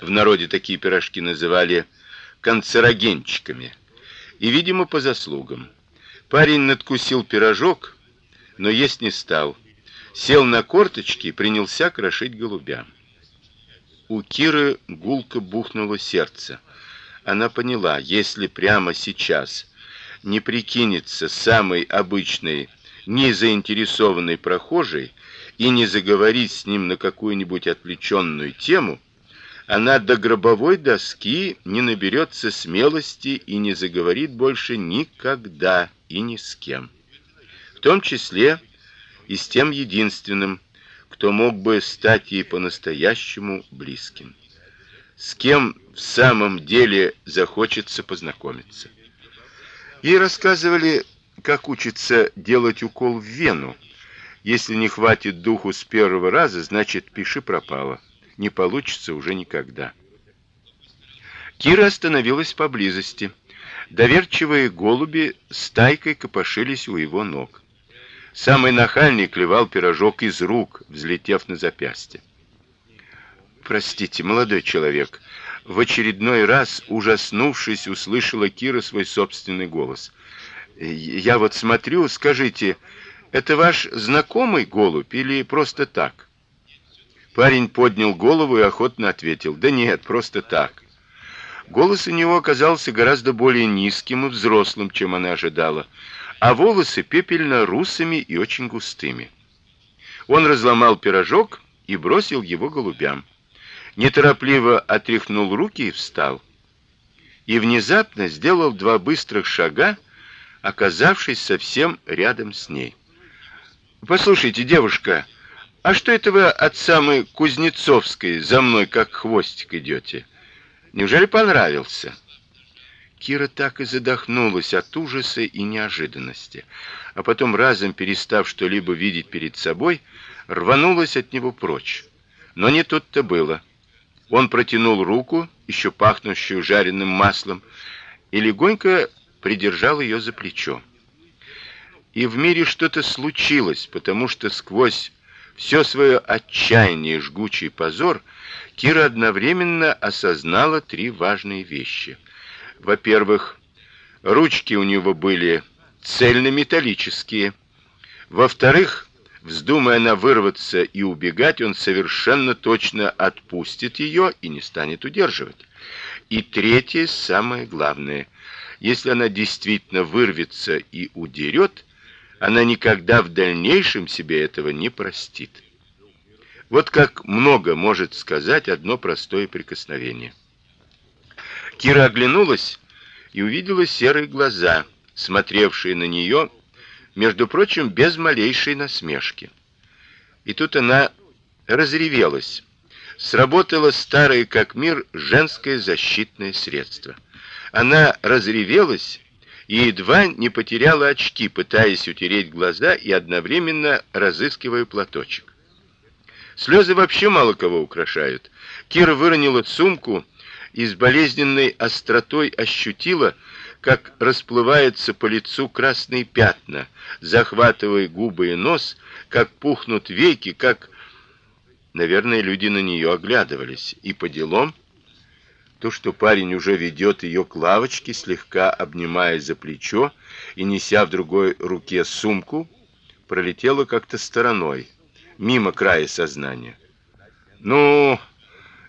В народе такие пирожки называли канцерогенчиками. И, видимо, по заслугам. Парень надкусил пирожок, но есть не стал. Сел на корточки и принялся крошить голубя. У Киры гулко бухнуло сердце. Она поняла, если прямо сейчас не прикинется самой обычной, незаинтересованной прохожей и не заговорить с ним на какую-нибудь отвлеченную тему, она до гробовой доски не наберется смелости и не заговорит больше никогда и ни с кем. В том числе и с тем единственным, кто мог бы стать ей по-настоящему близким. С кем в самом деле захочется познакомиться. Ей рассказывали, как учится делать укол в вену. Если не хватит духу с первого раза, значит, пиши пропало. Не получится уже никогда. Кира остановилась поблизости. Доверчивые голуби стайкой копошились у его ног. Самый нахальный клевал пирожок из рук, взлетев на запястье. Простите, молодой человек, в очередной раз, ужаснувшись, услышала Кира свой собственный голос. Я вот смотрю, скажите, это ваш знакомый голубь или просто так? Парень поднял голову и охотно ответил: "Да нет, просто так". Голос у него оказался гораздо более низким и взрослым, чем она ожидала а волосы пепельно-русыми и очень густыми. Он разломал пирожок и бросил его голубям. Неторопливо отряхнул руки и встал. И внезапно сделал два быстрых шага, оказавшись совсем рядом с ней. Послушайте, девушка, а что это вы от самой Кузнецовской за мной как хвостик идете? Неужели понравился? Кира так и задохнулась от ужаса и неожиданности, а потом разом перестав что-либо видеть перед собой, рванулась от него прочь. Но не тут-то было. Он протянул руку, еще пахнущую жареным маслом, и легонько придержал ее за плечо. И в мире что-то случилось, потому что сквозь все свое отчаяние и жгучий позор Кира одновременно осознала три важные вещи. Во-первых, ручки у него были цельнометаллические. Во-вторых, вздумая она вырваться и убегать, он совершенно точно отпустит ее и не станет удерживать. И третье, самое главное, если она действительно вырвется и удерет, она никогда в дальнейшем себе этого не простит. Вот как много может сказать одно простое прикосновение. Кира оглянулась и увидела серые глаза, смотревшие на нее, между прочим, без малейшей насмешки. И тут она разревелась. Сработало старое как мир женское защитное средство. Она разревелась и едва не потеряла очки, пытаясь утереть глаза и одновременно разыскивая платочек. Слезы вообще мало кого украшают. Кира выронила сумку и с болезненной остротой ощутила, как расплываются по лицу красные пятна, захватывая губы и нос, как пухнут веки, как Наверное, люди на нее оглядывались. И по делам то, что парень уже ведет ее к лавочке, слегка обнимая за плечо и неся в другой руке сумку, пролетело как-то стороной, мимо края сознания. Ну,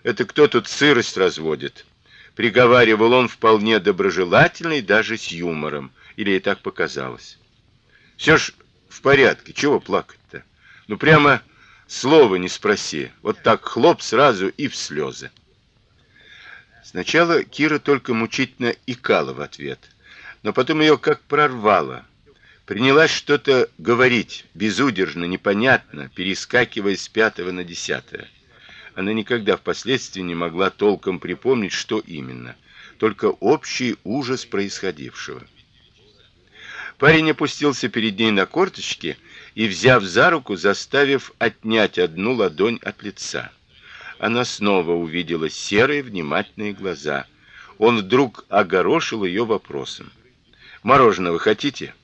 это кто тут сырость разводит? приговаривал он вполне доброжелательно и даже с юмором, или ей так показалось. Все ж в порядке, чего плакать-то? Ну прямо слова не спроси. Вот так хлоп сразу и в слезы. Сначала Кира только мучительно икала в ответ, но потом ее как прорвало. Принялась что-то говорить, безудержно, непонятно, перескакивая с пятого на десятое. Она никогда впоследствии не могла толком припомнить, что именно, только общий ужас происходившего. Парень опустился перед ней на корточки и, взяв за руку, заставив отнять одну ладонь от лица. Она снова увидела серые внимательные глаза. Он вдруг огорошил ее вопросом: "Мороженого хотите?"